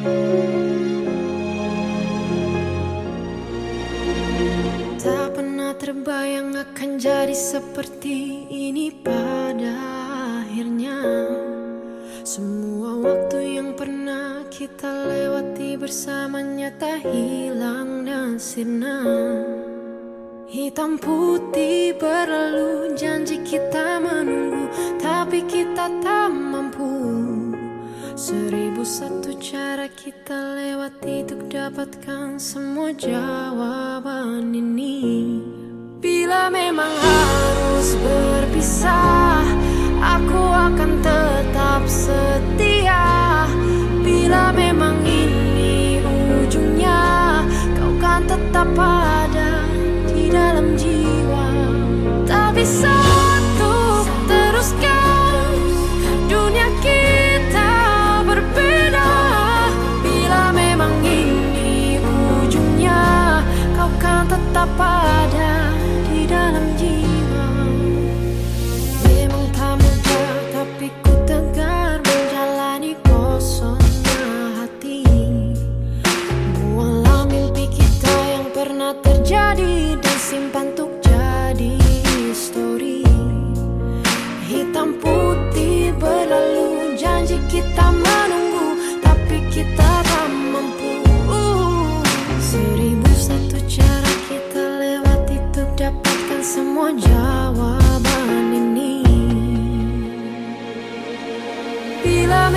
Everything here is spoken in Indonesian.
Tak pernah terbayang akan jadi seperti ini pada akhirnya. Semua waktu yang pernah kita lewati bersamanya tak hilang dan sirna. Hitam putih berlalu cara kita lewati untuk dapatkan semua jawaban ini. Bila memang harus berpisah Aku akan setia semua jawaban ini. Bila